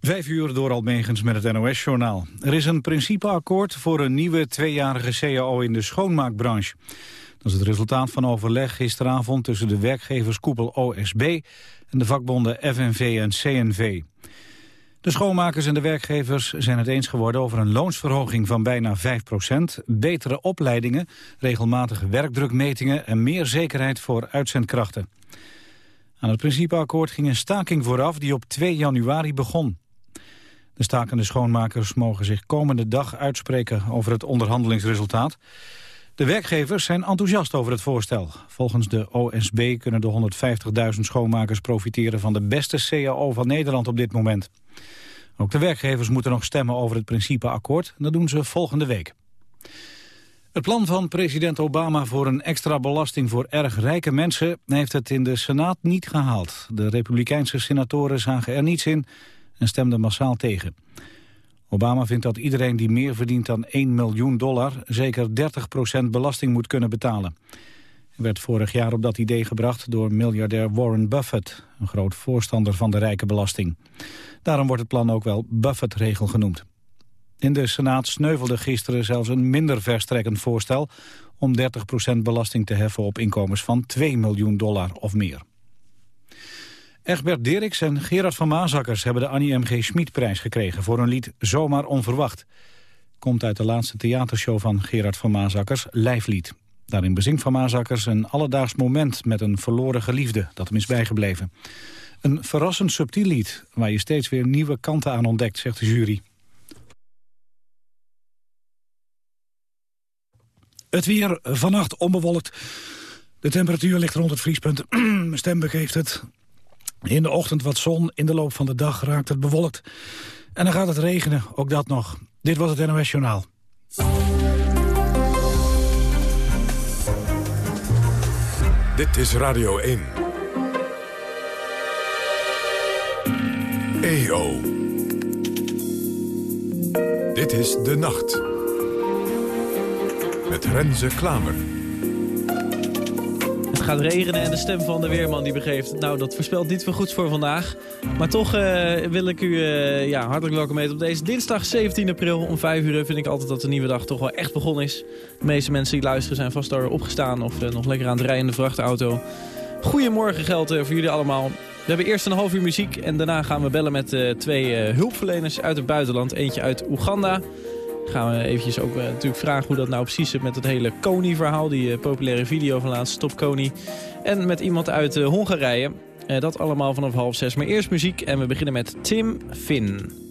Vijf uur door Almegens met het NOS-journaal. Er is een principeakkoord voor een nieuwe tweejarige CAO in de schoonmaakbranche. Dat is het resultaat van overleg gisteravond tussen de werkgeverskoepel OSB... en de vakbonden FNV en CNV. De schoonmakers en de werkgevers zijn het eens geworden over een loonsverhoging van bijna 5% betere opleidingen, regelmatige werkdrukmetingen en meer zekerheid voor uitzendkrachten. Aan het principeakkoord ging een staking vooraf die op 2 januari begon. De stakende schoonmakers mogen zich komende dag uitspreken over het onderhandelingsresultaat. De werkgevers zijn enthousiast over het voorstel. Volgens de OSB kunnen de 150.000 schoonmakers profiteren van de beste CAO van Nederland op dit moment. Ook de werkgevers moeten nog stemmen over het principeakkoord. Dat doen ze volgende week. Het plan van president Obama voor een extra belasting voor erg rijke mensen heeft het in de Senaat niet gehaald. De republikeinse senatoren zagen er niets in en stemden massaal tegen. Obama vindt dat iedereen die meer verdient dan 1 miljoen dollar zeker 30% belasting moet kunnen betalen. Hij werd vorig jaar op dat idee gebracht door miljardair Warren Buffett, een groot voorstander van de rijkenbelasting. Daarom wordt het plan ook wel Buffett-regel genoemd. In de Senaat sneuvelde gisteren zelfs een minder verstrekkend voorstel... om 30% belasting te heffen op inkomens van 2 miljoen dollar of meer. Egbert Dirks en Gerard van Maasakkers hebben de Annie M.G. Schmid-prijs gekregen... voor hun lied Zomaar Onverwacht. Komt uit de laatste theatershow van Gerard van Maasakkers, Lijflied. Daarin bezingt Van Maasakkers een alledaags moment met een verloren geliefde... dat hem is bijgebleven. Een verrassend subtiel lied, waar je steeds weer nieuwe kanten aan ontdekt, zegt de jury. Het weer vannacht onbewolkt. De temperatuur ligt rond het vriespunt. Mijn stem begeeft het. In de ochtend wat zon, in de loop van de dag raakt het bewolkt. En dan gaat het regenen, ook dat nog. Dit was het NOS Journaal. Dit is Radio 1. EO. Dit is De Nacht. Met Renze Klamer. Gaat regenen en de stem van de weerman die begeeft. Nou, dat voorspelt niet veel goeds voor vandaag. Maar toch uh, wil ik u uh, ja, hartelijk welkom heten op deze dinsdag 17 april. Om 5 uur vind ik altijd dat de nieuwe dag toch wel echt begonnen is. De meeste mensen die luisteren zijn vast al opgestaan of uh, nog lekker aan het rijden in de vrachtauto. Goedemorgen geldt voor jullie allemaal. We hebben eerst een half uur muziek en daarna gaan we bellen met twee hulpverleners uit het buitenland. Eentje uit Oeganda gaan we eventjes ook uh, natuurlijk vragen hoe dat nou precies zit met het hele Kony-verhaal. Die uh, populaire video van laatst, Stop Kony. En met iemand uit uh, Hongarije. dat allemaal vanaf half zes. Maar eerst muziek en we beginnen met Tim Finn.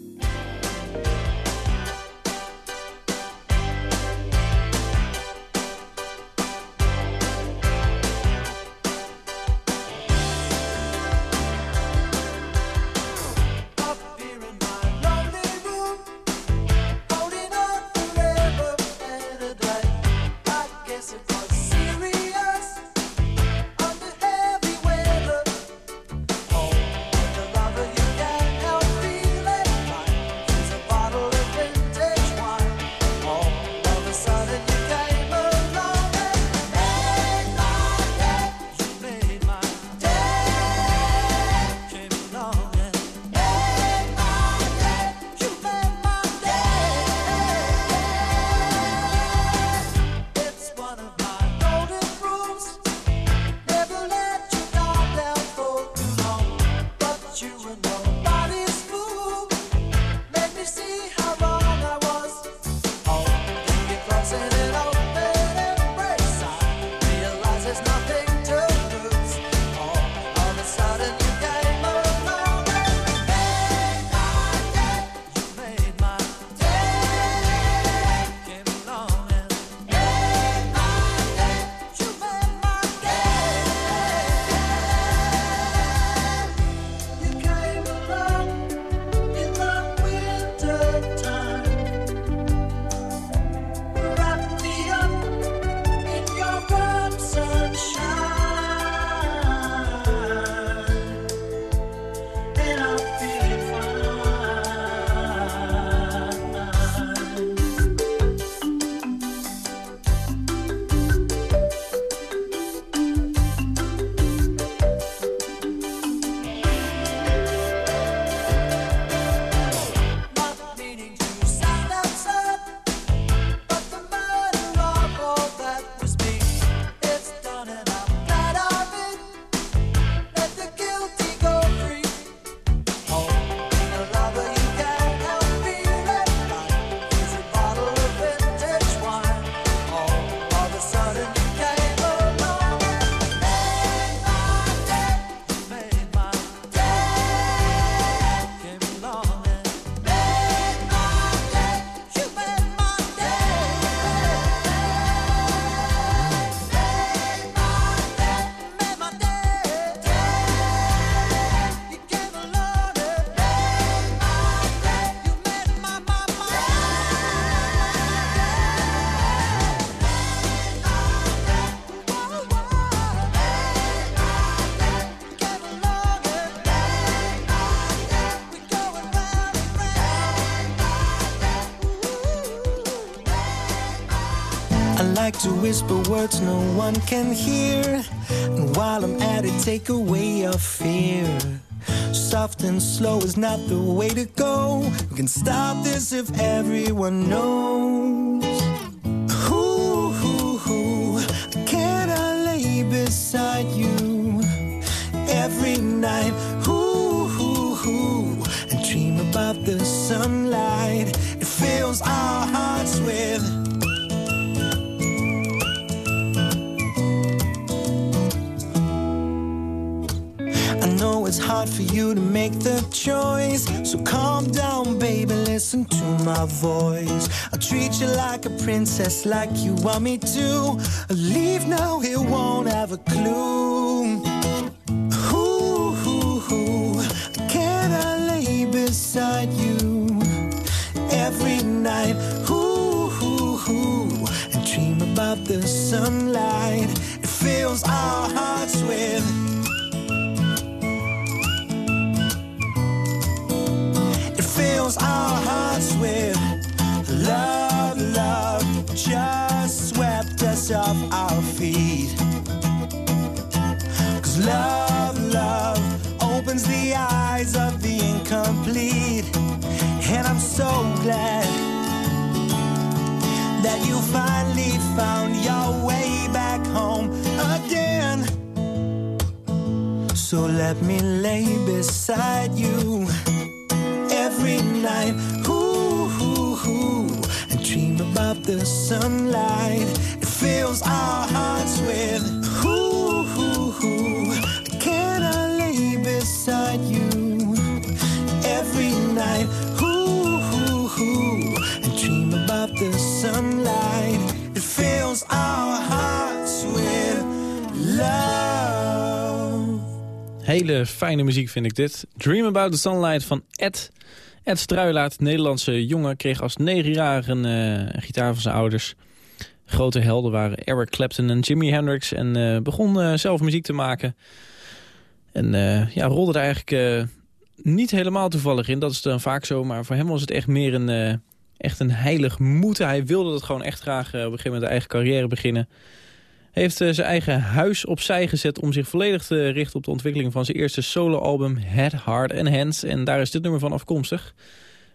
Words no one can hear. And while I'm at it, take away your fear. Soft and slow is not the way to go. We can stop this if everyone knows. Voice. I'll treat you like a princess, like you want me to. Leave now, it won't have a clue. Glad that you finally found your way back home again. So let me lay beside you every night. Ooh, ooh, ooh, and dream about the sunlight. It fills our hearts with. Ooh, ooh, ooh, can I lay beside you Hele fijne muziek vind ik dit. Dream About the Sunlight van Ed. Ed Struilaert, Nederlandse jongen, kreeg als negenjarige een eh, gitaar van zijn ouders. Grote helden waren Eric Clapton en Jimi Hendrix. En eh, begon eh, zelf muziek te maken. En ja, rolde er eigenlijk niet helemaal toevallig in. Dat is dan vaak zo. Maar voor hem was het echt meer een, echt een heilig moeten. Hij wilde het gewoon echt graag op een gegeven moment de eigen carrière beginnen. Heeft eh, zijn eigen huis opzij gezet om zich volledig te richten op de ontwikkeling van zijn eerste soloalbum Head, Heart and Hands. En daar is dit nummer van afkomstig.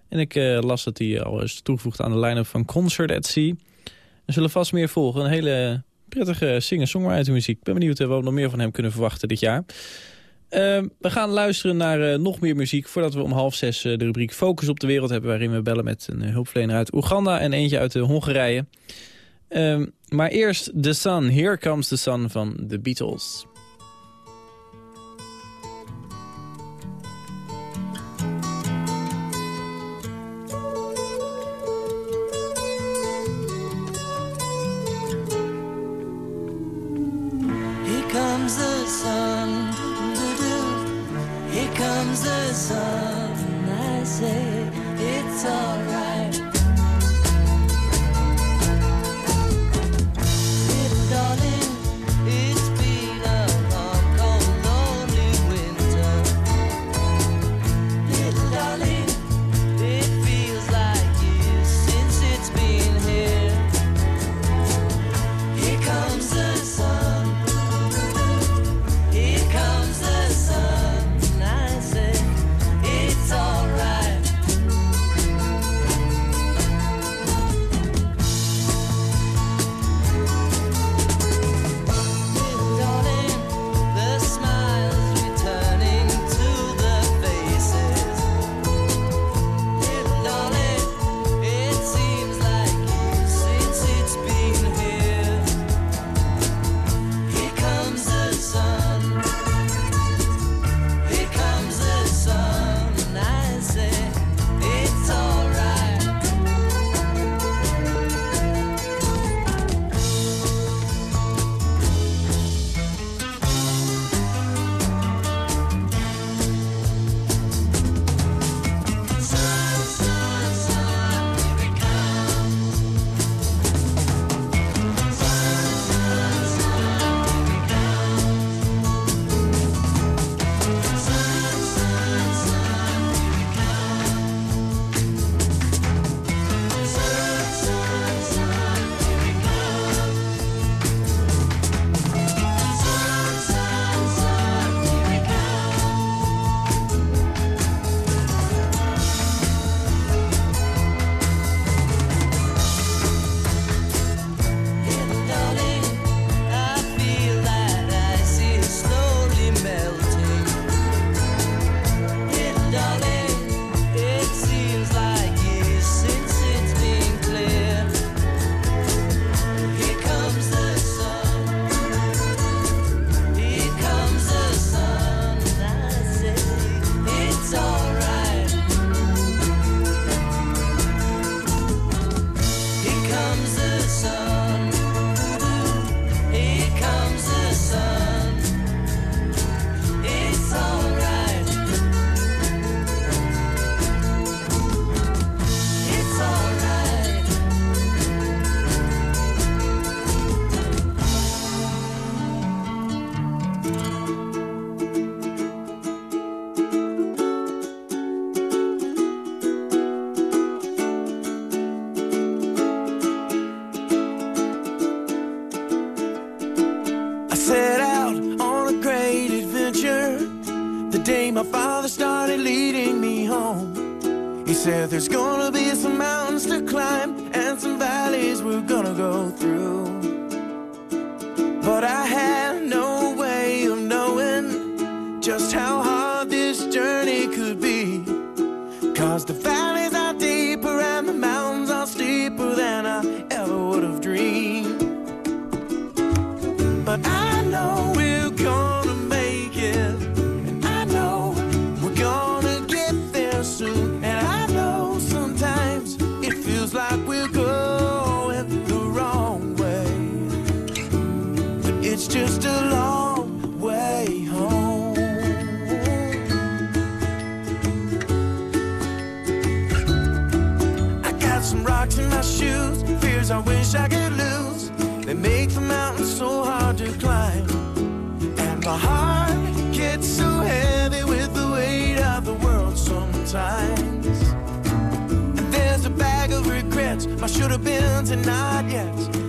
En ik eh, las dat hij al is toegevoegd aan de line-up van Concert at Sea. Er zullen vast meer volgen. Een hele prettige singer-songwriter muziek. Ik ben benieuwd eh, wat we nog meer van hem kunnen verwachten dit jaar. Eh, we gaan luisteren naar nog meer muziek... voordat we om half zes de rubriek Focus op de Wereld hebben... waarin we bellen met een hulpverlener uit Oeganda en eentje uit Hongarije. Ehm, maar eerst The Sun, Here Comes the Sun van The Beatles. Here comes the sun. I say it's alright. it's just a long way home. I got some rocks in my shoes, fears I wish I could lose. They make the mountains so hard to climb. And my heart gets so heavy with the weight of the world sometimes. And there's a bag of regrets, my should have beens and not yet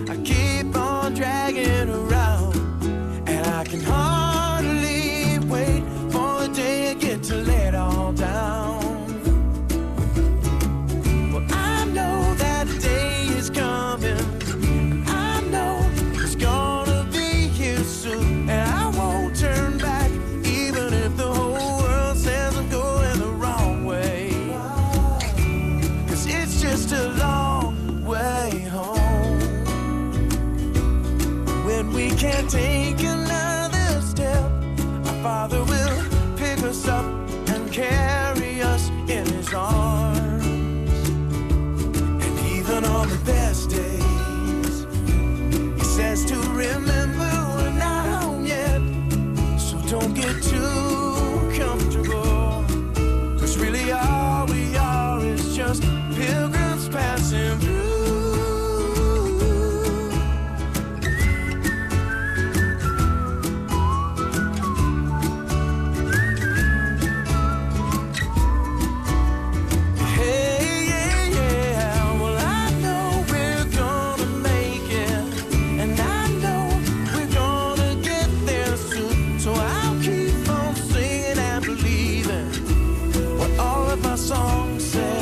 song says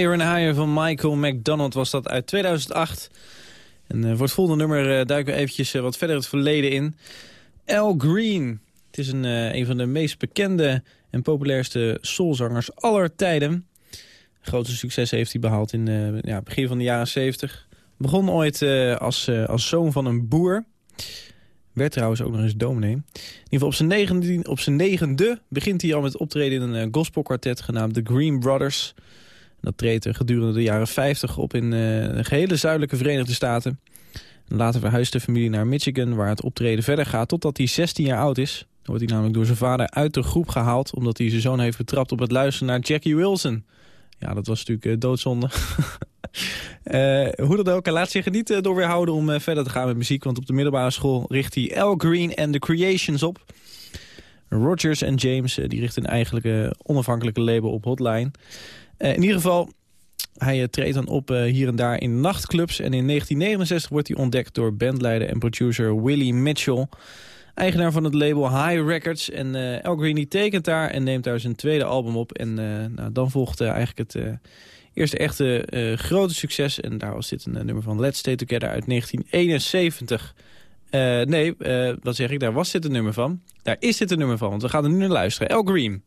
Higher and Higher van Michael McDonald was dat uit 2008. En uh, voor het volgende nummer uh, duiken we eventjes uh, wat verder het verleden in. Al Green. Het is een, een van de meest bekende en populairste soulzangers aller tijden. Grootste succes heeft hij behaald in ja, begin van de jaren 70. Begon ooit als, als zoon van een boer. Werd trouwens ook nog eens dominee. In ieder geval op zijn, negende, op zijn negende begint hij al met optreden in een gospelkwartet genaamd The Green Brothers. Dat treedt gedurende de jaren 50 op in de gehele zuidelijke Verenigde Staten. Later verhuist de familie naar Michigan, waar het optreden verder gaat totdat hij 16 jaar oud is. Dan wordt hij namelijk door zijn vader uit de groep gehaald... omdat hij zijn zoon heeft betrapt op het luisteren naar Jackie Wilson. Ja, dat was natuurlijk uh, doodzonde. uh, hoe dat ook, hij laat zich er niet uh, door weerhouden om verder te gaan met muziek... want op de middelbare school richt hij Al Green and the Creations op. Rogers en James die richten een eigenlijke onafhankelijke label op Hotline... in ieder geval, hij treedt dan op hier en daar in nachtclubs. En in 1969 wordt hij ontdekt door bandleider en producer Willie Mitchell. Eigenaar van het label High Records. En uh, El Green tekent daar en neemt daar zijn tweede album op. En nou, dan volgt eigenlijk het eerste echte grote succes. En daar was dit een nummer van Let's Stay Together uit 1971. nee, wat zeg ik, daar was dit een nummer van. Daar is dit een nummer van, want we gaan er nu naar luisteren. El Green.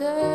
say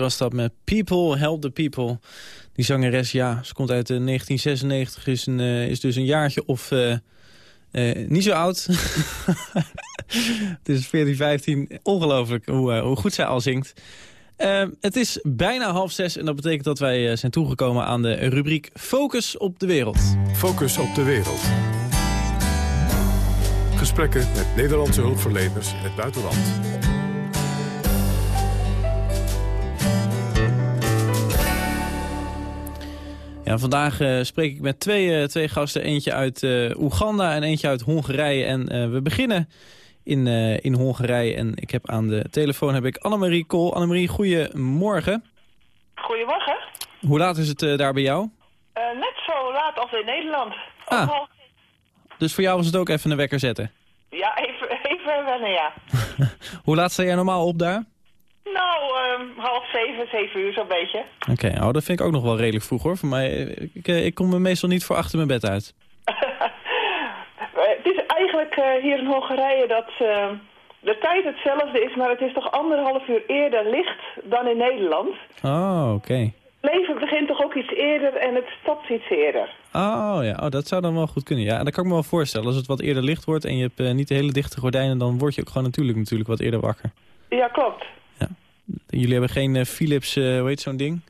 Was dat met People, Help the People. Die zangeres, ja, ze komt uit eh, 1996, is, een, eh, is dus een jaartje of eh, eh, niet zo oud. het is 14, 15, ongelooflijk hoe, eh, hoe goed zij al zingt. Eh, het is bijna half zes en dat betekent dat wij eh, zijn toegekomen aan de rubriek Focus op de Wereld. Focus op de wereld. Gesprekken met Nederlandse hulpverleners in het buitenland. Ja, vandaag eh, spreek ik met twee, eh, twee gasten. Eentje uit eh, Oeganda en eentje uit Hongarije. En we beginnen in, in Hongarije. En ik heb aan de telefoon heb ik Annemarie Kool. Annemarie, goedemorgen. Goedemorgen. Hoe laat is het daar bij jou? Net zo laat als in Nederland. Ah. Half- Dus voor jou was het ook even een wekker zetten. Ja, even, even wennen, ja. Hoe laat sta jij normaal op daar? Nou, ehm, half zeven, zeven uur zo'n beetje. Oké, oh, dat vind ik ook nog wel redelijk vroeg hoor. Voor mij, ik, eh, ik kom er meestal niet voor achter mijn bed uit. Eh, het is eigenlijk eh, hier in Hongarije dat eh, de tijd hetzelfde is, maar het is toch anderhalf uur eerder licht dan in Nederland. Oh, oké. Het leven begint toch ook iets eerder en het stopt iets eerder. Oh ja, oh, dat zou dan wel goed kunnen. Ja, dat kan ik me wel voorstellen. Als het wat eerder licht wordt en je hebt niet de hele dichte gordijnen... dan word je ook gewoon natuurlijk, natuurlijk wat eerder wakker. Ja, klopt. Jullie hebben geen eh, Philips, eh, hoe heet zo'n ding?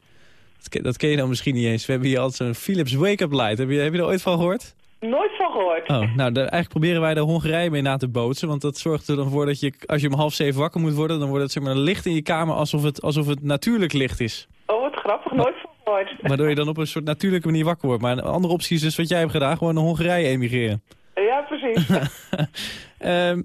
Dat, ken- dat ken je dan misschien niet eens. We hebben hier altijd zo'n Philips wake-up light. Heb je, heb je er ooit van gehoord? Nooit van gehoord. Oh, nou, de- eigenlijk proberen wij de Hongarije mee na te bootsen. Want dat zorgt er dan voor dat je, als je om half zeven wakker moet worden... dan wordt het zeg maar, licht in je kamer alsof het, alsof het natuurlijk licht is. Oh, wat grappig. Nooit van gehoord. Waardoor je dan op een soort natuurlijke manier wakker wordt. Maar een andere optie is dus wat jij hebt gedaan. Gewoon naar Hongarije emigreren. Ja, precies. Ehm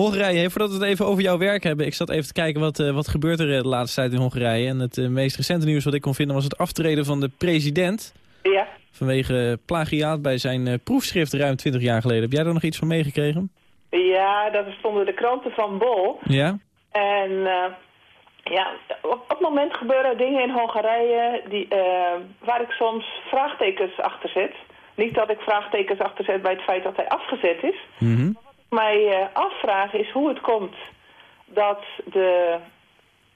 Hongarije, voordat we het even over jouw werk hebben. Ik zat even te kijken wat, eh, wat gebeurt er eh, de laatste tijd in Hongarije. En het eh, meest recente nieuws wat ik kon vinden was het aftreden van de president. ja. Vanwege plagiaat bij zijn proefschrift ruim 20 jaar geleden. Heb jij daar nog iets van meegekregen? Ja, dat stonden de kranten van Bol. Ja? En ja, op, het moment gebeuren dingen in Hongarije die, waar ik soms vraagtekens achter zet. Niet dat ik vraagtekens achter zet bij het feit dat hij afgezet is. Mhm. Mij eh, afvraag is hoe het komt dat de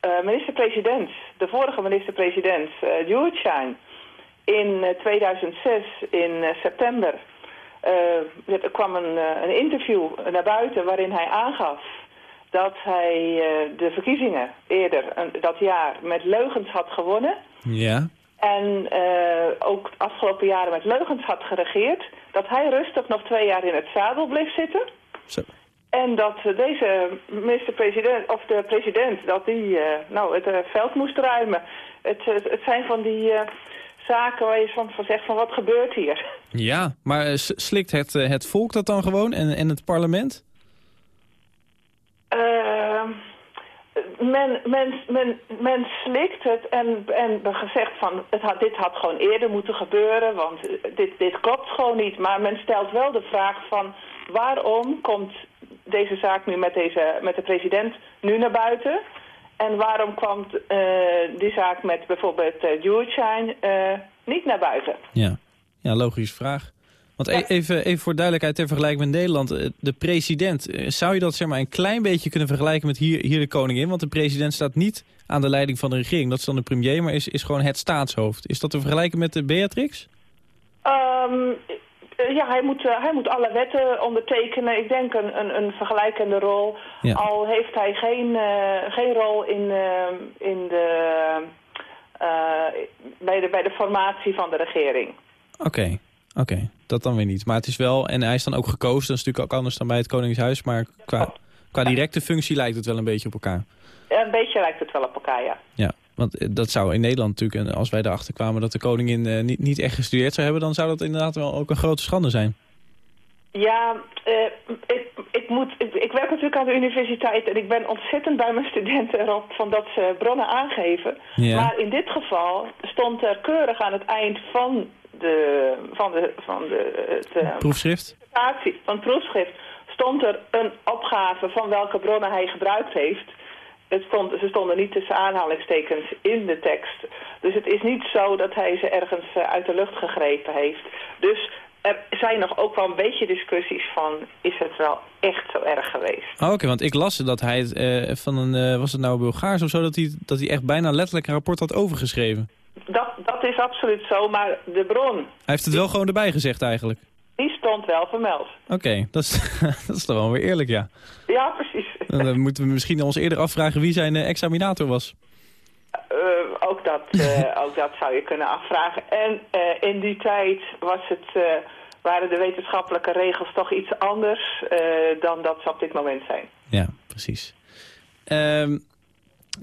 eh, minister-president, de vorige minister-president, uh, in eh, 2006, in september, er kwam een, een interview naar buiten waarin hij aangaf dat hij de verkiezingen eerder een- dat jaar met leugens had gewonnen. Ja. En ook de afgelopen jaren met leugens had geregeerd. Dat hij rustig nog twee jaar in het zadel bleef zitten. Zo. En dat eh, deze minister-president, of de president, dat die eh, nou, het eh, veld moest ruimen. Het, het zijn van die zaken waar je van, van zegt van wat gebeurt hier? Ja, maar slikt het, het volk dat dan gewoon en, en het parlement? Eh, men, men, men, men slikt het en, en gezegd van het had, dit had gewoon eerder moeten gebeuren, want dit, dit klopt gewoon niet. Maar men stelt wel de vraag van waarom komt deze zaak nu met, deze, met de president nu naar buiten? En waarom kwam eh, die zaak met bijvoorbeeld uh, niet naar buiten? Ja, ja logische vraag. Want Ja. e- even, even voor duidelijkheid ter vergelijking met Nederland. De president, zou je dat zeg maar een klein beetje kunnen vergelijken met hier, hier de koningin? Want de president staat niet aan de leiding van de regering. Dat is dan de premier, maar is, is gewoon het staatshoofd. Is dat te vergelijken met de Beatrix? Ehm, eh, ja, hij moet, eh, hij moet alle wetten ondertekenen. Ik denk een, een, een vergelijkende rol. Ja. Al heeft hij geen, eh, geen rol in, eh, in de, eh, bij, de, bij de formatie van de regering. Oké, oké. Dat dan weer niet. Maar het is wel, en hij is dan ook gekozen. Dat is natuurlijk ook anders dan bij het Koningshuis. Maar qua, qua directe functie lijkt het wel een beetje op elkaar. Een beetje lijkt het wel op elkaar, ja. Ja, want dat zou in Nederland natuurlijk, en als wij erachter kwamen dat de koningin eh, niet, niet echt gestudeerd zou hebben, dan zou dat inderdaad wel ook een grote schande zijn. Ja, eh, ik, ik, moet, ik, ik werk natuurlijk aan de universiteit en ik ben ontzettend bij mijn studenten erop van dat ze bronnen aangeven. Ja. Maar in dit geval stond er keurig aan het eind van de, van de, van de het, eh, Proefschrift? van het proefschrift stond er een opgave van welke bronnen hij gebruikt heeft. Het stond, ze stonden niet tussen aanhalingstekens in de tekst. Dus het is niet zo dat hij ze ergens eh, uit de lucht gegrepen heeft. Dus er zijn nog ook wel een beetje discussies van... is het wel echt zo erg geweest? Oh, Oké, want ik las dat hij eh, van een, eh, was het nou Bulgaars of zo, dat hij, dat hij echt bijna letterlijk een rapport had overgeschreven. Dat, dat is absoluut zo, maar de bron, Hij heeft het wel gewoon erbij gezegd eigenlijk. die stond wel vermeld. Oké, dat, is, dat is toch wel weer eerlijk, ja. Ja. Dan eh, moeten we misschien ons eerder afvragen wie zijn eh, examinator was. Eh, ook, dat, ook dat zou je kunnen afvragen. En in die tijd was het, waren de wetenschappelijke regels toch iets anders dan dat ze op dit moment zijn. Ja, precies. Ehm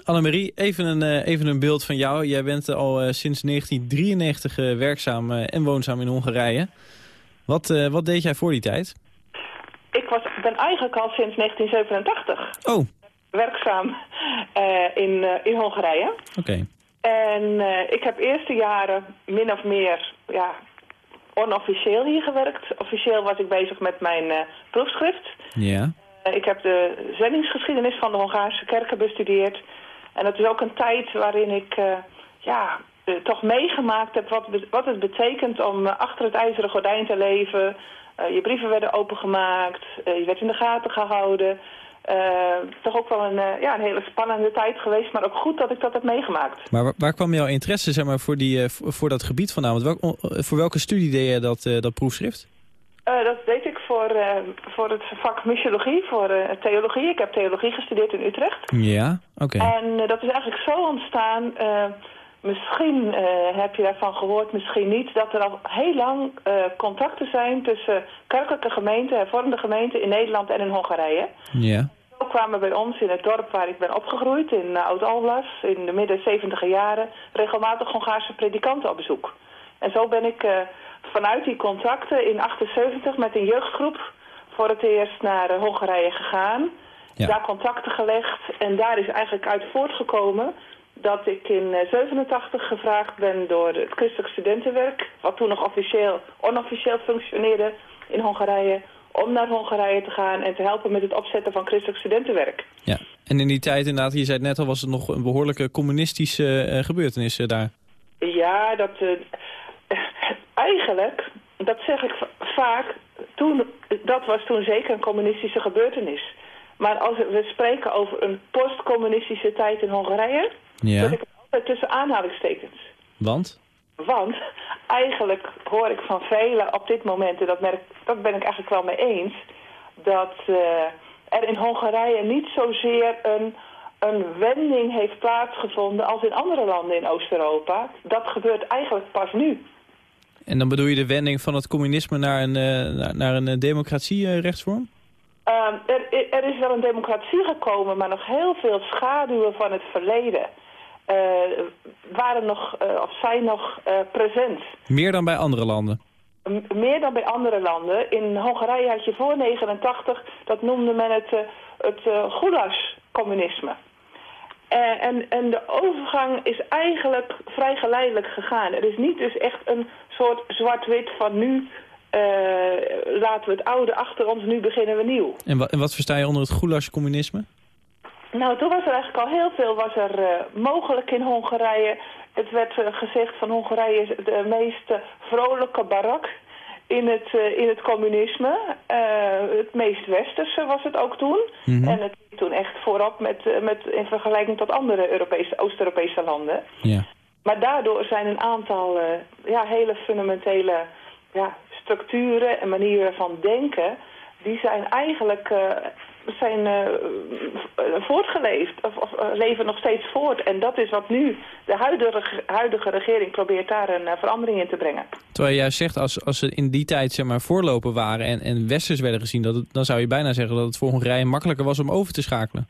Annemarie, even een, even een beeld van jou. Jij bent al sinds 1993 eh, werkzaam en woonzaam in Hongarije. Wat, wat deed jij voor die tijd? Ik was, ben eigenlijk al sinds 1987 Oh, werkzaam eh, in, eh, in Hongarije. oké. En eh, ik heb eerste jaren min of meer ja, onofficieel hier gewerkt. Officieel was ik bezig met mijn proefschrift. Ja. Ik heb de zendingsgeschiedenis van de Hongaarse kerken bestudeerd. En dat is ook een tijd waarin ik ja, toch meegemaakt heb wat, wat het betekent om achter het ijzeren gordijn te leven. Eh, je brieven werden opengemaakt, eh, je werd in de gaten gehouden. Eh, toch ook wel een, ja, een hele spannende tijd geweest, maar ook goed dat ik dat heb meegemaakt. Maar waar, waar kwam jouw interesse zeg maar, voor, die, voor, dat gebied vandaan? Want welk, voor welke studie deed je dat, dat proefschrift? Dat deed ik voor, voor het vak missiologie, voor theologie. Ik heb theologie gestudeerd in Utrecht. Ja, oké. En dat is eigenlijk zo ontstaan... eh, misschien eh, heb je daarvan gehoord, misschien niet... dat er al heel lang eh, contacten zijn tussen kerkelijke gemeenten... hervormde gemeenten in Nederland en in Hongarije. Ja. Zo kwamen bij ons in het dorp waar ik ben opgegroeid, in uh, Oud-Alblas... in de midden 70 jaren, regelmatig Hongaarse predikanten op bezoek. En zo ben ik... eh, vanuit die contacten in 78 met een jeugdgroep voor het eerst naar eh, Hongarije gegaan. Ja. Daar contacten gelegd en daar is eigenlijk uit voortgekomen dat ik in eh, 87 gevraagd ben door het christelijk studentenwerk, wat toen nog officieel, onofficieel functioneerde in Hongarije, om naar Hongarije te gaan en te helpen met het opzetten van christelijk studentenwerk. ja. En in die tijd inderdaad, je zei het net al, was het nog een behoorlijke communistische eh, gebeurtenis eh, daar. Ja, dat eh, eigenlijk, dat zeg ik va- vaak, toen, dat was toen zeker een communistische gebeurtenis. Maar als we spreken over een postcommunistische tijd in Hongarije, Ja. zet ik het altijd tussen aanhalingstekens. Want? Want eigenlijk hoor ik van velen op dit moment, en dat, merk, dat ben ik eigenlijk wel mee eens, dat eh, er in Hongarije niet zozeer een, een wending heeft plaatsgevonden als in andere landen in Oost-Europa. Dat gebeurt eigenlijk pas nu. En dan bedoel je de wending van het communisme naar een, eh, naar, een eh, democratie-rechtsvorm? Ehm, er, er is wel een democratie gekomen, maar nog heel veel schaduwen van het verleden waren nog, eh, of zijn nog eh, present. Meer dan bij andere landen. M- meer dan bij andere landen. In Hongarije had je voor 89, dat noemde men het, eh, het uh, Gulas-communisme. Eh, en, en de overgang is eigenlijk vrij geleidelijk gegaan. Er is niet dus echt een soort zwart-wit van nu eh, laten we het oude achter ons, nu beginnen we nieuw. En, wa en wat versta je onder het goulash-communisme? Nou, toen was er eigenlijk al heel veel was er, eh, mogelijk in Hongarije. Het werd eh, gezegd van Hongarije is de meest eh, vrolijke barak in het, in het communisme. Het meest westerse was het ook toen. Mhm. En het liep toen echt voorop met, met, in vergelijking tot andere Europese, Oost-Europese landen. Maar daardoor zijn een aantal ja, hele fundamentele ja, structuren en manieren van denken... die zijn eigenlijk zijn, v- voortgeleefd of, of eh, leven nog steeds voort. En dat is wat nu de huidige, huidige regering probeert daar een verandering in te brengen. Terwijl juist zegt, als, als ze in die tijd zeg maar, voorloper waren en, en westers werden gezien... Dat het, dan zou je bijna zeggen dat het voor Hongarije makkelijker was om over te schakelen.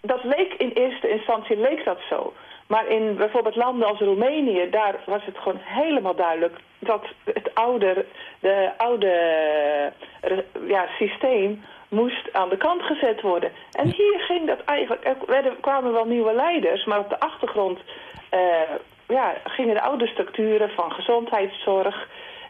Dat leek in eerste instantie leek dat zo. Maar in bijvoorbeeld landen als Roemenië, daar was het gewoon helemaal duidelijk dat het oude, de oude ja, systeem moest aan de kant gezet worden. En hier ging dat eigenlijk, er werden, kwamen wel nieuwe leiders, maar op de achtergrond eh, ja, gingen de oude structuren van gezondheidszorg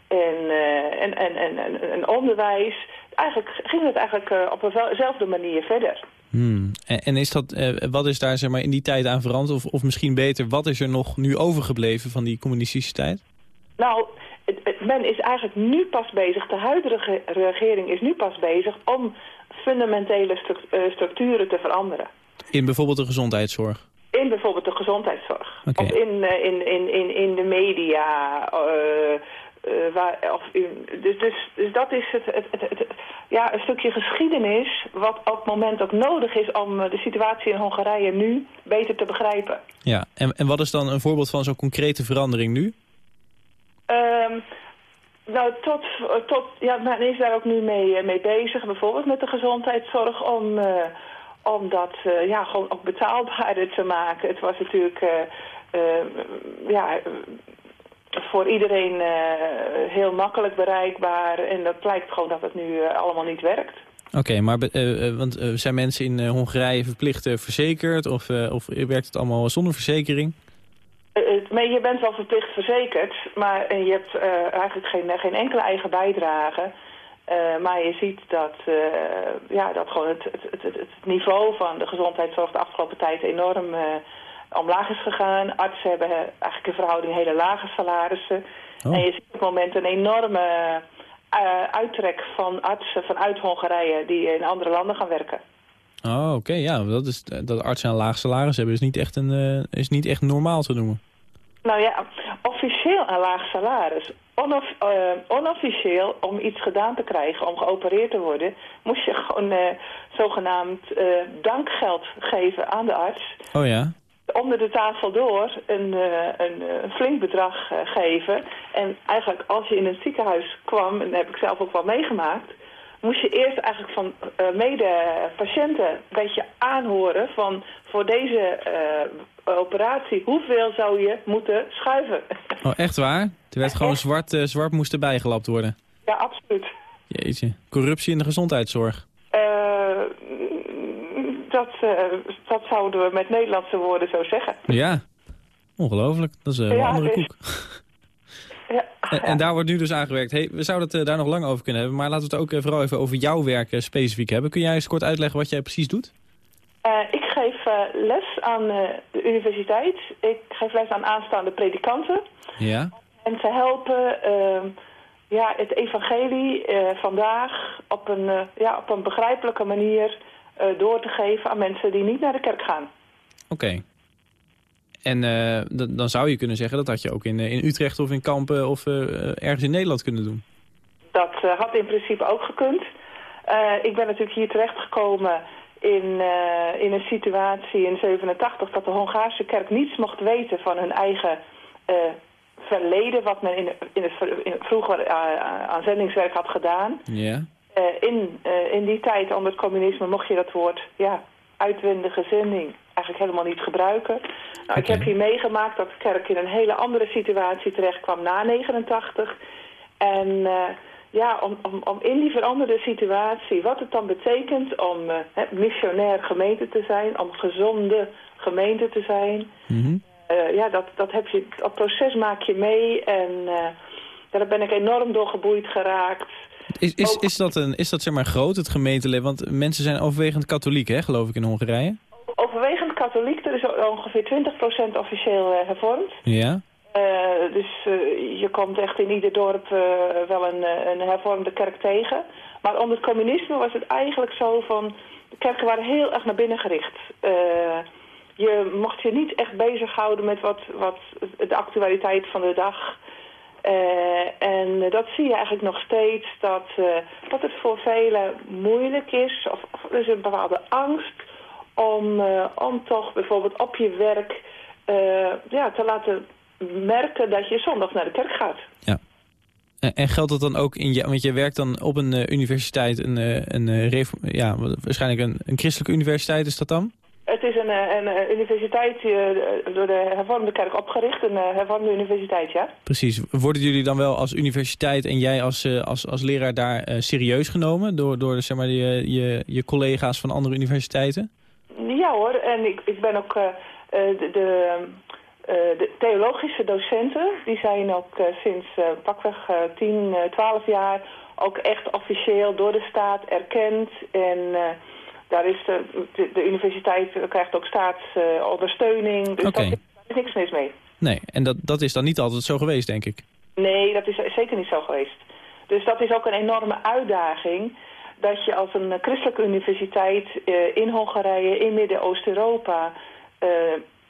en, eh, en, en, en, en, onderwijs, eigenlijk ging het eigenlijk eh, op eenzelfde manier verder. Hmm. En, is dat, wat is daar zeg maar, in die tijd aan veranderd? Of, of misschien beter, wat is er nog nu overgebleven van die communistische tijd? Nou, men is eigenlijk nu pas bezig, de huidige regering is nu pas bezig om fundamentele eh, structuren te veranderen. In bijvoorbeeld de gezondheidszorg. In bijvoorbeeld de gezondheidszorg. Oké. Of in, eh, in, in, in, in de media. eh, waar, of in, dus, dus, dus dat is het, het, het, het- ja, een stukje geschiedenis wat op het moment ook nodig is om de situatie in Hongarije nu beter te begrijpen. Ja, en, en wat is dan een voorbeeld van zo'n concrete verandering nu? Ehm, nou, tot, tot, ja, men is daar ook nu mee, eh, mee bezig, bijvoorbeeld met de gezondheidszorg, om, eh, om dat eh, ja, gewoon ook betaalbaarder te maken. Het was natuurlijk eh, eh, ja, eh, voor iedereen eh, heel makkelijk bereikbaar en dat blijkt gewoon dat het nu eh, allemaal niet werkt. Oké, maar eh, eh, want, eh, zijn mensen in eh, Hongarije verplicht eh, verzekerd? Of, eh, of werkt het allemaal zonder verzekering? Eh, eh, maar je bent wel verplicht verzekerd, maar eh, je hebt eigenlijk geen, geen enkele eigen bijdrage. Maar je ziet dat, ja, dat gewoon het, het, het, het- niveau van de gezondheidszorg de afgelopen tijd enorm omlaag is gegaan. Artsen hebben eigenlijk in verhouding hele lage salarissen. Oh. En je ziet op het moment een enorme uittrek van artsen vanuit Hongarije die in andere landen gaan werken. Oh, oké, ja. Dat, is, dat artsen een laag salaris hebben is niet, echt een, eh, is niet echt normaal te noemen. Nou ja, officieel een laag salaris. Onof, eh, onofficieel, om iets gedaan te krijgen, om geopereerd te worden... moest je gewoon eh, zogenaamd eh, dankgeld geven aan de arts. Oh ja? Onder de tafel door een, eh, een, eh, flink bedrag eh, geven. En eigenlijk als je in een ziekenhuis kwam, en dat heb ik zelf ook wel meegemaakt... moest je eerst eigenlijk van eh, mede-patiënten een beetje aanhoren van... voor deze eh, operatie, hoeveel zou je moeten schuiven? Oh, echt waar? Er werd gewoon zwart, eh, zwart moest erbij gelapt worden. ja, absoluut. Jeetje. Corruptie in de gezondheidszorg. Eh, dat, dat zouden we met Nederlandse woorden zo zeggen. Ja. Ongelooflijk. Dat is een Ja, andere dus- koek. Ja, En, en daar wordt nu dus aangewerkt. Hey, we zouden het eh, daar nog lang over kunnen hebben. Maar laten we het ook eh, vooral even over jouw werk eh, specifiek hebben. Kun jij eens kort uitleggen wat jij precies doet? Ik geef les aan de universiteit. Ik geef les aan aanstaande predikanten. Ja. En ze helpen ehm, ja, het evangelie vandaag op een, ja, op een begrijpelijke manier door te geven aan mensen die niet naar de kerk gaan. Oké. En eh, dan zou je kunnen zeggen dat had je ook in, eh, in Utrecht of in Kampen of eh, ergens in Nederland kunnen doen. Dat had in principe ook gekund. Ik ben natuurlijk hier terechtgekomen in, in een situatie in 87 dat de Hongaarse kerk niets mocht weten van hun eigen verleden, wat men in, in, het, in het vroeger aan zendingswerk had gedaan. Ja. In, in die tijd onder het communisme mocht je dat woord ja, uitwendige zending eigenlijk helemaal niet gebruiken. Nou, Ik heb hier meegemaakt dat de kerk in een hele andere situatie terecht kwam na 89. En eh, ja, om, om, om in die veranderde situatie, wat het dan betekent om eh, missionair gemeente te zijn, om gezonde gemeente te zijn. Mhm. Eh, ja, dat, dat, heb je, dat proces maak je mee en ja, daar ben ik enorm door geboeid geraakt. Is, is, is, dat een, is dat zeg maar groot, het gemeenteleven? Want mensen zijn overwegend katholiek, hè, geloof ik, in Hongarije. Overwegend er ongeveer 20% officieel eh, hervormd. Ja. Eh, dus eh, je komt echt in ieder dorp wel een, een hervormde kerk tegen. Maar onder het communisme was het eigenlijk zo van... De kerken waren heel erg naar binnen gericht. Je mocht je niet echt bezighouden met wat, wat de actualiteit van de dag... En dat zie je eigenlijk nog steeds, dat, dat het voor velen moeilijk is. Of, of er is een bepaalde angst om, eh, om toch bijvoorbeeld op je werk eh, ja, te laten merken dat je zondag naar de kerk gaat. En, en geldt dat dan ook in je, want je werkt dan op een eh, universiteit, een, een ja, waarschijnlijk een, een christelijke universiteit is dat dan? Het is een, een, universiteit door de hervormde kerk opgericht, een hervormde universiteit, ja. Precies. Worden jullie dan wel als universiteit en jij als, als, als leraar daar serieus genomen door, door zeg maar, je, je, je collega's van andere universiteiten? Ja hoor, en ik, ik ben ook eh, eh, de, de, eh, de theologische docenten, die zijn ook sinds pakweg eh 10, eh, 12 jaar ook echt officieel door de staat erkend. En daar is de, de, de universiteit krijgt ook staatsondersteuning, dus Oké. dat is, daar is niks mis mee. Nee, en dat, dat is dan niet altijd zo geweest, denk ik. Nee, dat is zeker niet zo geweest. Dus dat is ook een enorme uitdaging. Dat je als een christelijke universiteit eh, in Hongarije, in Midden-Oost-Europa... eh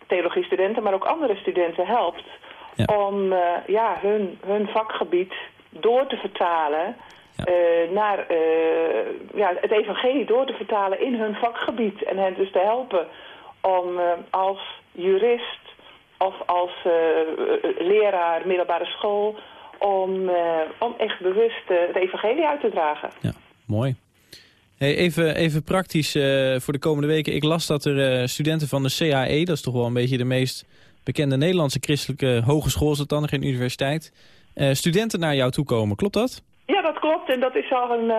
theologie-studenten, maar ook andere studenten helpt... Ja. om eh, ja, hun, hun vakgebied door te vertalen... Ja. naar ja, het evangelie door te vertalen in hun vakgebied. En hen dus te helpen om als jurist of als leraar middelbare school... om, om echt bewust het evangelie uit te dragen. Ja, mooi. Hey, even, even praktisch eh, voor de komende weken. Ik las dat er eh, studenten van de CAE, dat is toch wel een beetje de meest bekende Nederlandse christelijke hogeschool, is dat dan, geen universiteit, eh, studenten naar jou toe komen. Klopt dat? Ja, dat klopt. En dat is al een,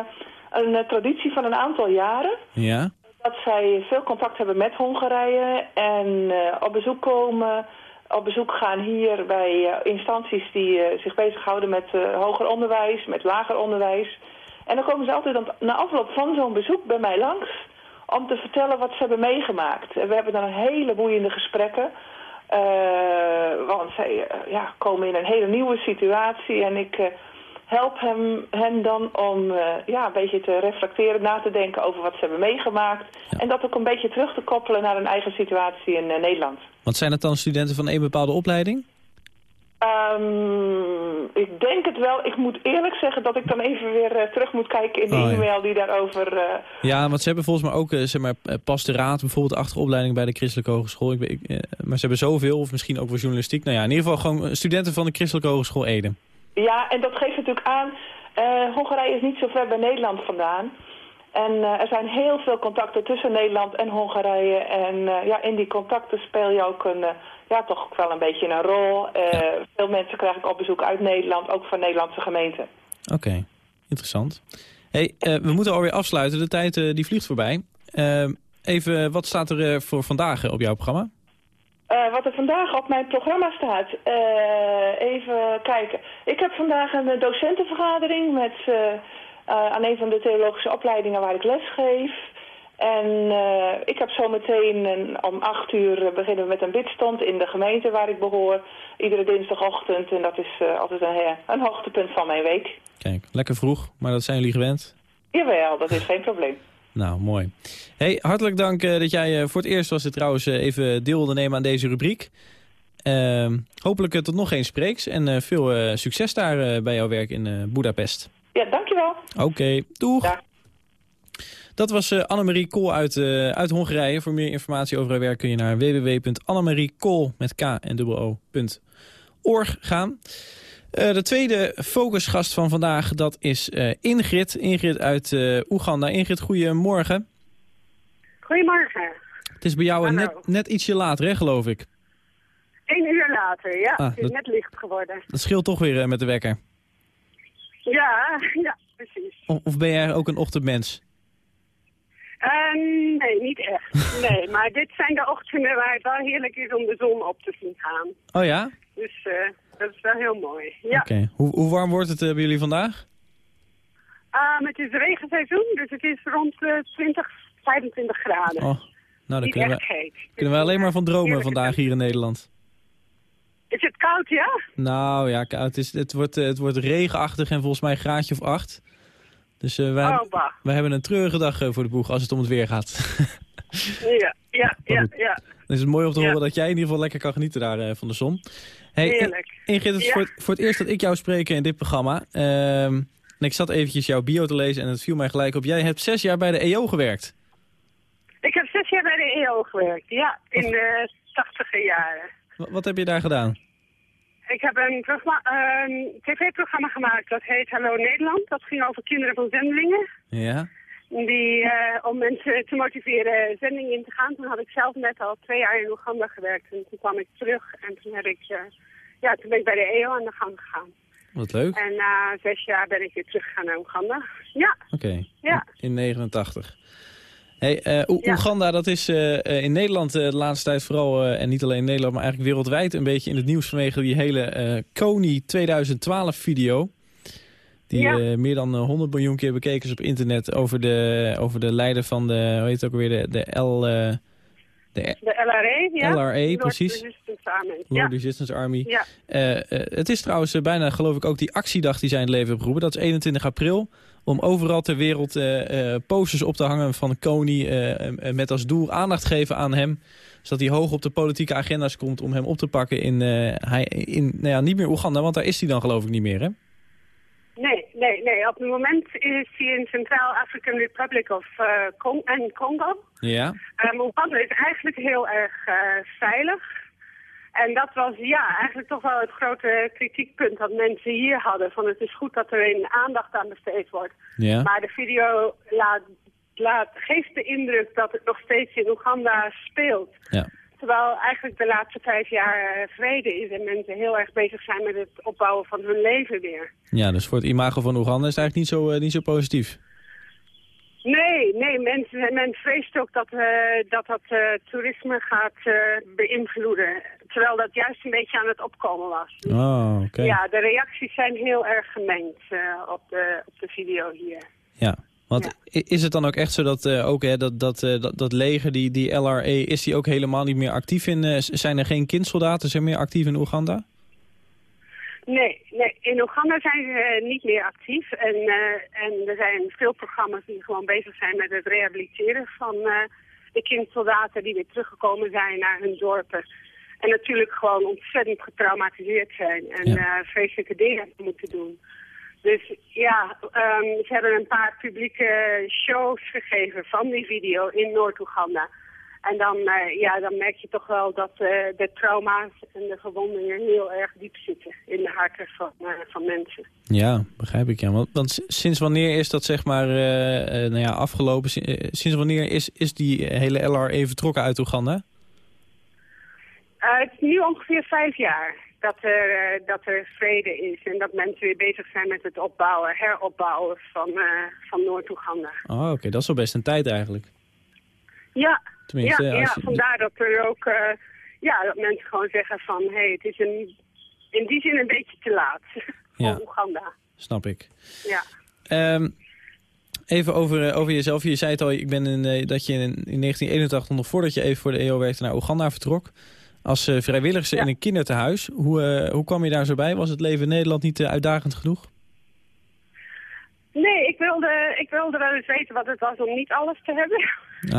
een traditie van een aantal jaren. Ja. Dat zij veel contact hebben met Hongarije en op bezoek komen... op bezoek gaan hier bij instanties die zich bezighouden met hoger onderwijs, met lager onderwijs. En dan komen ze altijd na afloop van zo'n bezoek bij mij langs om te vertellen wat ze hebben meegemaakt. En we hebben dan een hele boeiende gesprekken. eh, want zij eh, ja, komen in een hele nieuwe situatie en ik eh, help hem, hen dan om ja, een beetje te reflecteren, na te denken over wat ze hebben meegemaakt. En dat ook een beetje terug te koppelen naar hun eigen situatie in Nederland. Want zijn het dan studenten van een bepaalde opleiding? Ehm, ik denk het wel. Ik moet eerlijk zeggen dat ik dan even weer eh, terug moet kijken in de Oh, ja. e-mail die daarover... eh, Ja, want ze hebben volgens mij ook eh, zeg maar, pas de raad, bijvoorbeeld achteropleiding bij de Christelijke Hogeschool. Ik, ik, maar ze hebben zoveel, of misschien ook wel journalistiek. Nou ja, in ieder geval gewoon studenten van de Christelijke Hogeschool Ede. Ja, en dat geeft natuurlijk aan. Hongarije is niet zo ver bij Nederland vandaan. En er zijn heel veel contacten tussen Nederland en Hongarije. En ja, in die contacten speel je ook een, ja, toch ook wel een beetje een rol. Eh, Veel mensen krijg ik op bezoek uit Nederland, ook van Nederlandse gemeenten. Oké, interessant. Hey, eh, we moeten alweer afsluiten. De tijd eh, die vliegt voorbij. Eh, even, wat staat er voor vandaag op jouw programma? Wat er vandaag op mijn programma staat, even kijken. Ik heb vandaag een docentenvergadering met, aan een van de theologische opleidingen waar ik les geef. En eh, ik heb zometeen een- om acht uur eh, beginnen we met een bidstond in de gemeente waar ik behoor. Iedere dinsdagochtend en dat is eh, altijd een, een hoogtepunt van mijn week. Kijk, lekker vroeg, maar dat zijn jullie gewend. Jawel, dat is geen probleem. Nou, mooi. Hey, hartelijk dank dat jij voor het eerst was het trouwens even deel wilde nemen aan deze rubriek. Ehm, hopelijk tot nog geen spreeks en veel succes daar bij jouw werk in Budapest. Ja, dankjewel. Oké, doeg! Dat was eh, Annemarie Kool uit, eh, uit Hongarije. Voor meer informatie over haar werk kun je naar www.annemariekool met k en dubbel o, punt org gaan. Eh, de tweede focusgast van vandaag, dat is Ingrid. Ingrid uit Oeganda. Ingrid, goedemorgen. Goedemorgen. Het is bij jou net, net ietsje later, hè, geloof ik. Eén uur later, ja. Ah, het is dat- net licht geworden. Dat scheelt toch weer met de wekker. Ja, ja, precies. Of, of ben jij ook een ochtendmens? Niet echt. Nee, maar dit zijn de ochtenden waar het wel heerlijk is om de zon op te zien gaan. Oh ja? Dus eh, dat is wel heel mooi. Ja, Oké. Hoe, hoe warm wordt het eh, bij jullie vandaag? Ehm, het is regenseizoen, dus het is rond de 20, 25 graden. Oh, nou, niet kunnen we, kunnen we alleen maar van dromen vandaag hier in Nederland. Is het koud, ja? Nou ja, koud. het, is, het, wordt, eh, het wordt regenachtig en volgens mij een graadje of acht. Dus eh, wij, Oh, hebben een treurige dag eh, voor de boeg als het om het weer gaat. Ja, ja, ja, ja. Dan is het mooi om te Ja. horen dat jij in ieder geval lekker kan genieten daar eh, van de zon. Hey, Heerlijk. In- Ingrid, het is Ja. voor, het- voor het eerst dat ik jou spreek in dit programma. Ehm, en ik zat eventjes jouw bio te lezen en het viel mij gelijk op. Jij hebt zes jaar bij de EO gewerkt. Ik heb zes jaar bij de EO gewerkt, ja, in de tachtiger jaren. Wa- wat heb je daar gedaan? Ik heb een een tv-programma gemaakt dat heet Hallo Nederland. Dat ging over kinderen van zendelingen. Ja? Die, eh, om mensen te motiveren zendingen in te gaan. Toen had ik zelf net al twee jaar in Oeganda gewerkt. En toen kwam ik terug en toen, heb ik, eh, ja, toen ben ik bij de EO aan de gang gegaan. Wat leuk. En na zes jaar ben ik weer teruggegaan naar Oeganda. Ja, Oké, Ja. in 89. Hey, eh, Ja. Oeganda, dat is eh, eh, in Nederland de laatste tijd vooral, en niet alleen in Nederland, maar eigenlijk wereldwijd een beetje in het nieuws vanwege die hele Kony 2012 video. Die Ja. meer dan eh, 100 miljoen keer bekeken is op internet over de, over de leider van de, hoe heet het ook weer, de, de L... de de LRA, ja. LRA, Lord precies. Resistance Army. Lord Ja. Resistance Army. Ja. Het is trouwens bijna, geloof ik, ook die actiedag die zij in het leven hebben geroepen. Dat is 21 april. Om overal ter wereld eh, eh, posters op te hangen van Kony. eh, met als doel aandacht geven aan hem. Zodat hij hoog op de politieke agenda's komt om hem op te pakken in, hij, in nou ja, niet meer Oeganda. Want daar is hij dan geloof ik niet meer, hè? Nee, nee, nee. Op het moment is hij in Centraal African Republic of Con en Congo. Ja. Um, Oeganda is eigenlijk heel erg veilig. En dat was ja, eigenlijk toch wel het grote kritiekpunt dat mensen hier hadden. Van het is goed dat er een aandacht aan besteed wordt. Ja. Maar de video laat, laat, geeft de indruk dat het nog steeds in Oeganda speelt. ja. Terwijl eigenlijk de laatste vijf jaar eh, vrede is en mensen heel erg bezig zijn met het opbouwen van hun leven weer. Ja, dus voor het imago van Oeganda is het eigenlijk niet zo, eh, niet zo positief. Nee, nee, mensen, men vreest ook dat eh, dat, dat toerisme gaat beïnvloeden. Terwijl dat juist een beetje aan het opkomen was. Oh, oké. Ja, de reacties zijn heel erg gemengd eh, op, de, op de video hier. Ja, want is het dan ook echt zo dat eh, ook hè, dat, dat, eh, dat, dat leger, die, die LRA, is die ook helemaal niet meer actief in? zijn er geen kindsoldaten zijn meer actief in Oeganda? Nee, nee, in Oeganda zijn ze niet meer actief. En, en er zijn veel programma's die gewoon bezig zijn met het rehabiliteren van de kindsoldaten die weer teruggekomen zijn naar hun dorpen. En natuurlijk gewoon ontzettend getraumatiseerd zijn en Ja. eh, vreselijke dingen moeten doen. Dus ja, ehm, ze hebben een paar publieke shows gegeven van die video in Noord-Oeganda. En dan, eh, ja, dan merk je toch wel dat eh, de trauma's en de verwondingen heel erg diep zitten in de harten van, van mensen. Ja, begrijp ik. Ja. Want, sinds wanneer is dat zeg maar nou ja, afgelopen? Si- Sinds wanneer is, is die hele LRE vertrokken uit Oeganda? Eh, het is nu ongeveer vijf jaar dat er, eh, dat er vrede is en dat mensen weer bezig zijn met het opbouwen, heropbouwen van, eh, van Noord-Oeganda. Oh, oké. Dat is al best een tijd eigenlijk. Ja, Tenminste, ja, als ja, je- vandaar dat er ook, ja, dat mensen gewoon zeggen van, hé, hey, het is een, in die zin een beetje te laat voor Ja. Oeganda. Snap ik. Ja. Ehm, even over, over jezelf. Je zei het al, ik ben in, dat je in, in 1981, nog voordat je even voor de EO werkte, naar Oeganda vertrok. Als eh, vrijwilligster Ja. in een kinderthuis. Hoe, eh, hoe kwam je daar zo bij? Was het leven in Nederland niet eh, uitdagend genoeg? Nee, ik wilde, ik wilde wel eens weten wat het was om niet alles te hebben.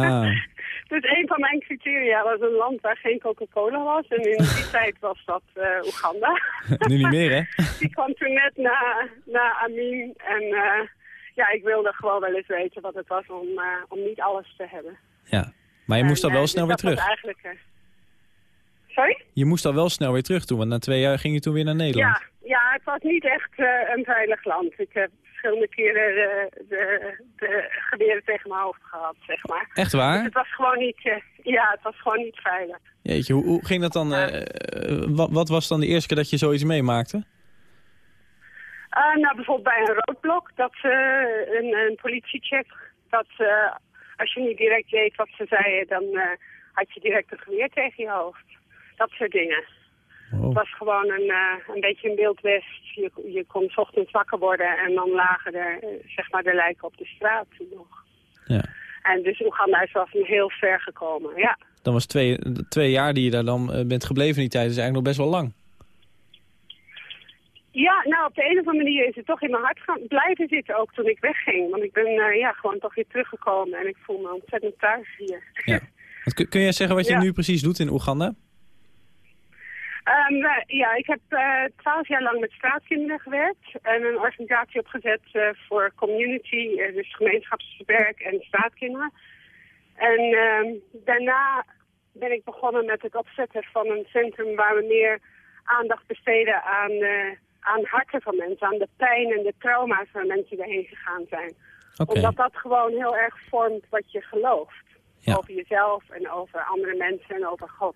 Ah, Dus een van mijn criteria was een land waar geen Coca-Cola was. En in die tijd was dat Oeganda. nu niet meer hè? Die kwam toen net na, na Amin. En ja, ik wilde gewoon wel eens weten wat het was om, om niet alles te hebben. Ja. Maar je moest dan wel snel dus weer terug. Eigenlijk, Sorry? Je moest dan wel snel weer terug toen, want na twee jaar ging je toen weer naar Nederland. Ja, ja, het was niet echt eh, een veilig land. Ik heb verschillende keren de, de, de geweren tegen mijn hoofd gehad, zeg maar. Echt Dus waar? het was gewoon niet, eh, ja, het was gewoon niet veilig. Jeetje, hoe, hoe ging dat dan? eh, eh, wat, wat was dan de eerste keer dat je zoiets meemaakte? Eh, nou, bijvoorbeeld bij een roodblok, dat eh, een, een politiecheck, dat eh, als je niet direct deed wat ze zeiden, dan eh, had je direct een geweer tegen je hoofd. Dat soort dingen. Het was gewoon een, eh, een beetje een beeld west. Je, je kon ochtends wakker worden en dan lagen er, eh, zeg maar, de lijken op de straat toen nog. Ja. En dus Oeganda is wel van heel ver gekomen, ja. Dan was twee, twee jaar die je daar dan eh, bent gebleven in die tijd, is eigenlijk nog best wel lang. Ja, nou op de een of andere manier is het toch in mijn hart gaan blijven zitten, ook toen ik wegging. Want ik ben ja, gewoon toch weer teruggekomen en ik voel me ontzettend thuis hier. Ja. Kun, kun jij zeggen wat je Ja. nu precies doet in Oeganda? Nou, ja, ik heb eh, twaalf jaar lang met straatkinderen gewerkt en een organisatie opgezet eh, voor community, eh, dus gemeenschapswerk en straatkinderen. En ehm, daarna ben ik begonnen met het opzetten van een centrum waar we meer aandacht besteden aan, aan harten van mensen, aan de pijn en de trauma's waar mensen doorheen gegaan zijn. Omdat dat gewoon heel erg vormt wat je gelooft. Ja. Over jezelf en over andere mensen en over God.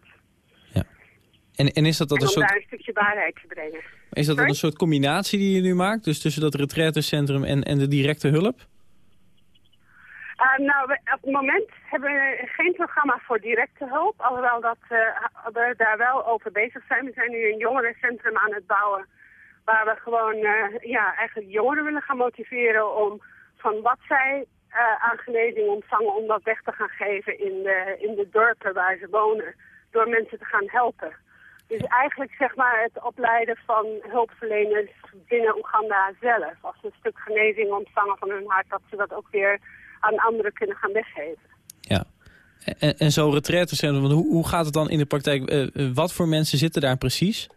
En, en is dat, dat en een om soort, daar een stukje waarheid te brengen. is dat dan een soort combinatie die je nu maakt? Dus tussen dat retraitecentrum en, en de directe hulp? Uh, nou, op het moment hebben we geen programma voor directe hulp. Alhoewel dat, eh, we daar wel over bezig zijn. We zijn nu een jongerencentrum aan het bouwen. Waar we gewoon eh, ja, eigenlijk jongeren willen gaan motiveren om van wat zij eh, aan genezing ontvangen... om dat weg te gaan geven in de, in de dorpen waar ze wonen. Door mensen te gaan helpen. Dus eigenlijk zeg maar het opleiden van hulpverleners binnen Oeganda zelf. Als ze een stuk genezing ontvangen van hun hart, dat ze dat ook weer aan anderen kunnen gaan weggeven. Ja. En, en zo'n retraitecentrum, want hoe, hoe gaat het dan in de praktijk? Eh, eh, wat voor mensen zitten daar precies?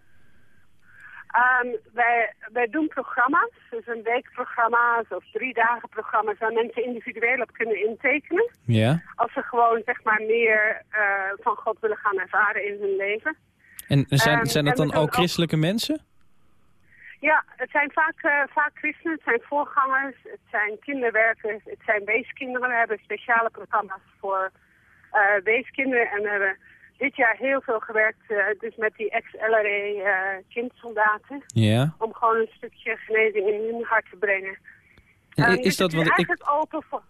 Ehm, wij, wij doen programma's, dus een weekprogramma's of drie dagen programma's waar mensen individueel op kunnen intekenen. Ja. Als ze gewoon zeg maar meer eh, van God willen gaan ervaren in hun leven. En zijn, Ehm, zijn dat dan ook- christelijke mensen? Ja, het zijn vaak, eh, vaak christenen, het zijn voorgangers, het zijn kinderwerkers, het zijn weeskinderen. We hebben speciale programma's voor eh, weeskinderen en we hebben dit jaar heel veel gewerkt eh, dus met die ex-LRE eh, kindsoldaten. Ja. Om gewoon een stukje genezing in hun hart te brengen. En Ehm, is dus dat, want ik, eigenlijk open voor...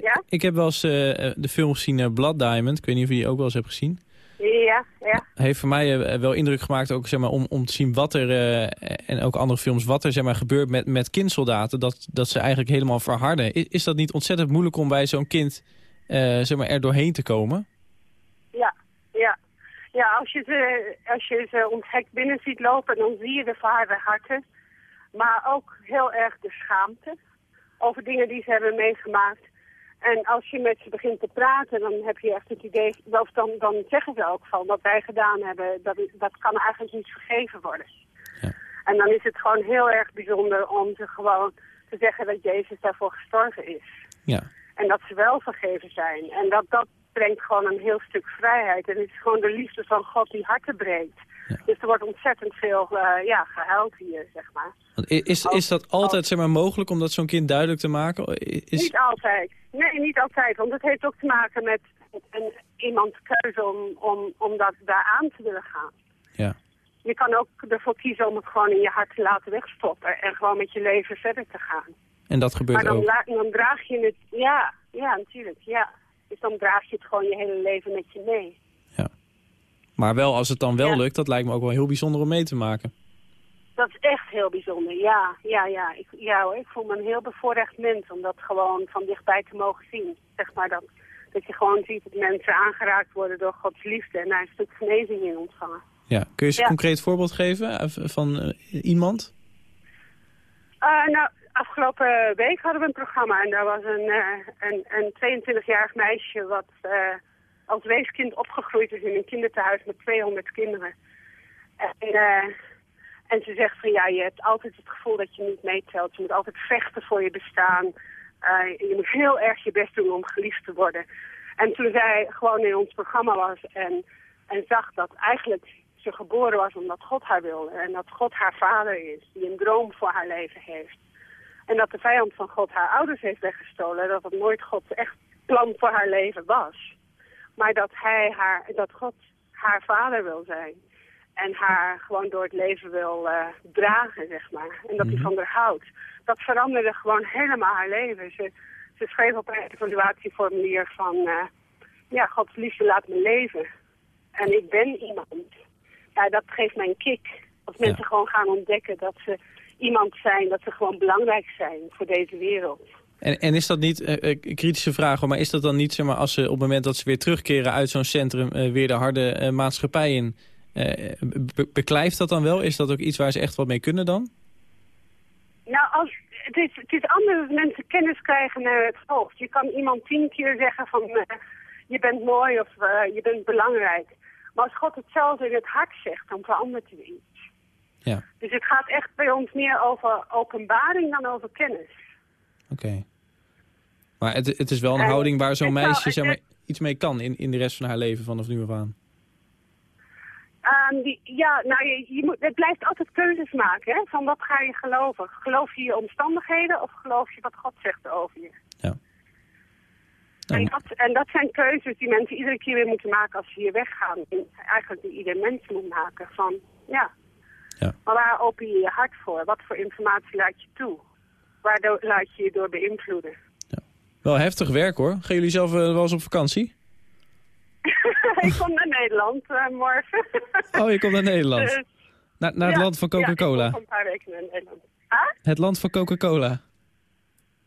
Ja? ik heb wel eens de film gezien Blood Diamond. Ik weet niet of je die ook wel eens hebt gezien. Ja, ja. heeft voor mij eh, wel indruk gemaakt ook, zeg maar, om, om te zien wat er, eh, en ook andere films, wat er zeg maar, gebeurt met, met kindsoldaten. Dat, dat ze eigenlijk helemaal verharden. Is, is dat niet ontzettend moeilijk om bij zo'n kind eh, zeg maar, er doorheen te komen? Ja, ja. Ja, als je ze, als je ze onthekt binnen ziet lopen, dan zie je de verharde harten. Maar ook heel erg de schaamte over dingen die ze hebben meegemaakt. En als je met ze begint te praten, dan heb je echt het idee, of dan, dan zeggen ze ook van wat wij gedaan hebben, dat, dat kan eigenlijk niet vergeven worden. Ja. En dan is het gewoon heel erg bijzonder om ze gewoon te zeggen dat Jezus daarvoor gestorven is. Ja. En dat ze wel vergeven zijn. En dat, dat brengt gewoon een heel stuk vrijheid. En het is gewoon de liefde van God die harten breekt. Ja. Dus er wordt ontzettend veel eh, ja, gehuild hier, zeg maar. Want is, is dat altijd zeg maar, mogelijk om dat zo'n kind duidelijk te maken? Is, Niet altijd. Nee, niet altijd. Want het heeft ook te maken met een, iemands keuze om, om, om dat daar aan te willen gaan. ja. Je kan ook ervoor kiezen om het gewoon in je hart te laten wegstoppen. En gewoon met je leven verder te gaan. En dat Maar gebeurt dan, ook. la- dan draag je het... Ja, ja, natuurlijk, ja. Dus dan draag je het gewoon je hele leven met je mee. Maar wel als het dan wel Ja. lukt, dat lijkt me ook wel heel bijzonder om mee te maken. Dat is echt heel bijzonder, ja. Ja, ja. Ik, ja hoor, ik voel me een heel bevoorrecht mens om dat gewoon van dichtbij te mogen zien. Zeg maar dat, dat je gewoon ziet dat mensen aangeraakt worden door Gods liefde en daar een stuk genezing in ontvangen. Ja. Kun je eens een concreet voorbeeld geven eh, van eh, iemand? Eh, nou, afgelopen week hadden we een programma en daar was een, een, een 22-jarig meisje wat als weeskind opgegroeid is in een kinderthuis met 200 kinderen. En, eh, en ze zegt van ja, je hebt altijd het gevoel dat je niet meetelt. Je moet altijd vechten voor je bestaan. Eh, je moet heel erg je best doen om geliefd te worden. En toen zij gewoon in ons programma was en, en zag dat eigenlijk ze geboren was omdat God haar wilde. En dat God haar vader is, die een droom voor haar leven heeft. En dat de vijand van God haar ouders heeft weggestolen. Dat het nooit Gods echt plan voor haar leven was. Maar dat, hij haar, dat God haar vader wil zijn. En haar gewoon door het leven wil eh, dragen, zeg maar. En dat hij van haar houdt. Dat veranderde gewoon helemaal haar leven. Ze, ze schreef op een evaluatieformulier van... eh, ja, Gods liefde laat me leven. En ik ben iemand. Ja, dat geeft mij een kick. Als mensen Ja. gewoon gaan ontdekken dat ze iemand zijn, dat ze gewoon belangrijk zijn voor deze wereld. En, en is dat niet, eh, eh, kritische vraag, hoor, maar is dat dan niet, zeg maar, als ze op het moment dat ze weer terugkeren uit zo'n centrum, eh, weer de harde maatschappij in, be- beklijft dat dan wel? Is dat ook iets waar ze echt wat mee kunnen dan? Nou, als, het, is, het is anders als mensen kennis krijgen naar het hoofd. Je kan iemand tien keer zeggen van je bent mooi of je bent belangrijk. Maar als God het zelf in het hart zegt, dan verandert er iets. Ja, Dus het gaat echt bij ons meer over openbaring dan over kennis. oké. Maar het, het is wel een En houding waar zo'n zou- meisje zeg maar, iets mee kan in, in de rest van haar leven vanaf nu af aan. Ehm, die, ja, nou, je, je moet, het blijft altijd keuzes maken. Hè? Van wat ga je geloven? Geloof je je omstandigheden of geloof je wat God zegt over je? Ja. En Nou, dat, en dat zijn keuzes die mensen iedere keer weer moeten maken als ze hier weggaan. En eigenlijk die ieder mens moet maken. Van, ja. Ja. Maar waar open je je hart voor? Wat voor informatie laat je toe? Waardoor laat je je door beïnvloeden? Wel heftig werk hoor. Gaan jullie zelf eh, wel eens op vakantie? ik kom naar Nederland eh, morgen. Oh, je komt naar Nederland. Dus, Naar, naar het ja, land van Ja, ik Coca-Cola. kom een paar weken naar Nederland. Ah? Het land van Coca-Cola.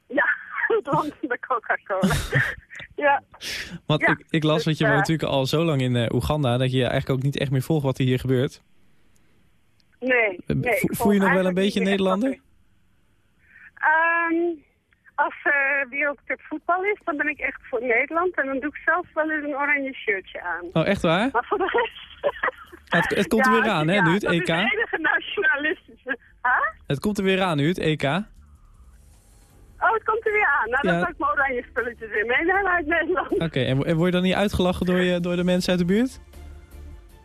Ja, het land van de Coca-Cola. ja. Want Ja, ik, ik las dus, dat je eh, woont natuurlijk al zo lang in eh, Oeganda... dat je eigenlijk ook niet echt meer volgt wat er hier gebeurt. Nee, Eh, voel je nog wel een beetje Nederlander? er- Ehm, als uh, Wereldcup voetbal is, dan ben ik echt voor Nederland. En dan doe ik zelfs wel eens een oranje shirtje aan. Oh, echt waar? Maar voor de rest... Het, het komt er Ja, weer aan, hè, ja, nu, het dat EK? is de enige nationalistische... Huh? Het komt er weer aan nu, het EK. Oh, het komt er weer aan. Nou, dan zal ik mijn oranje spulletjes weer meenemen uit Nederland. Oké, en, en word je dan niet uitgelachen door, je, door de mensen uit de buurt?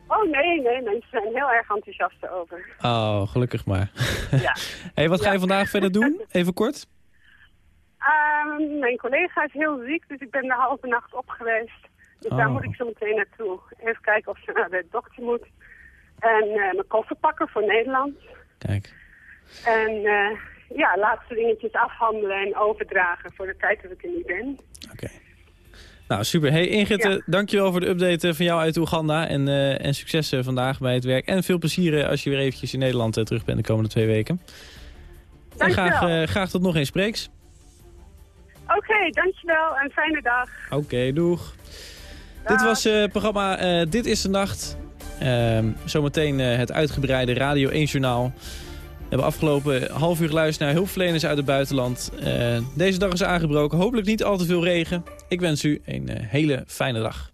Oh, nee, nee. Mensen zijn heel erg enthousiast over. Oh, gelukkig maar. Ja. hey, wat ga je vandaag verder doen? Even kort. Ehm, mijn collega is heel ziek, dus ik ben de halve nacht op geweest. Dus daar Oh. moet ik zo meteen naartoe. Even kijken of ze naar de dokter moet. En eh, mijn koffer pakken voor Nederland. Kijk. En eh, ja, laatste dingetjes afhandelen en overdragen voor de tijd dat ik er niet ben. Oké. Nou, super. Hey Ingrid, Ja. eh, dankjewel voor de update van jou uit Oeganda. En, eh, en succes vandaag bij het werk. En veel plezier als je weer eventjes in Nederland terug bent de komende twee weken. En Dankjewel. graag, eh, graag tot nog eens spreeks. Oké, dankjewel en fijne dag. Oké, doeg. Dag. Dit was eh, het programma eh, Dit is de Nacht. Ehm, zometeen eh, het uitgebreide Radio 1 Journaal. hebben afgelopen half uur geluisterd naar hulpverleners uit het buitenland. Eh, deze dag is aangebroken. Hopelijk niet al te veel regen. Ik wens u een eh, hele fijne dag.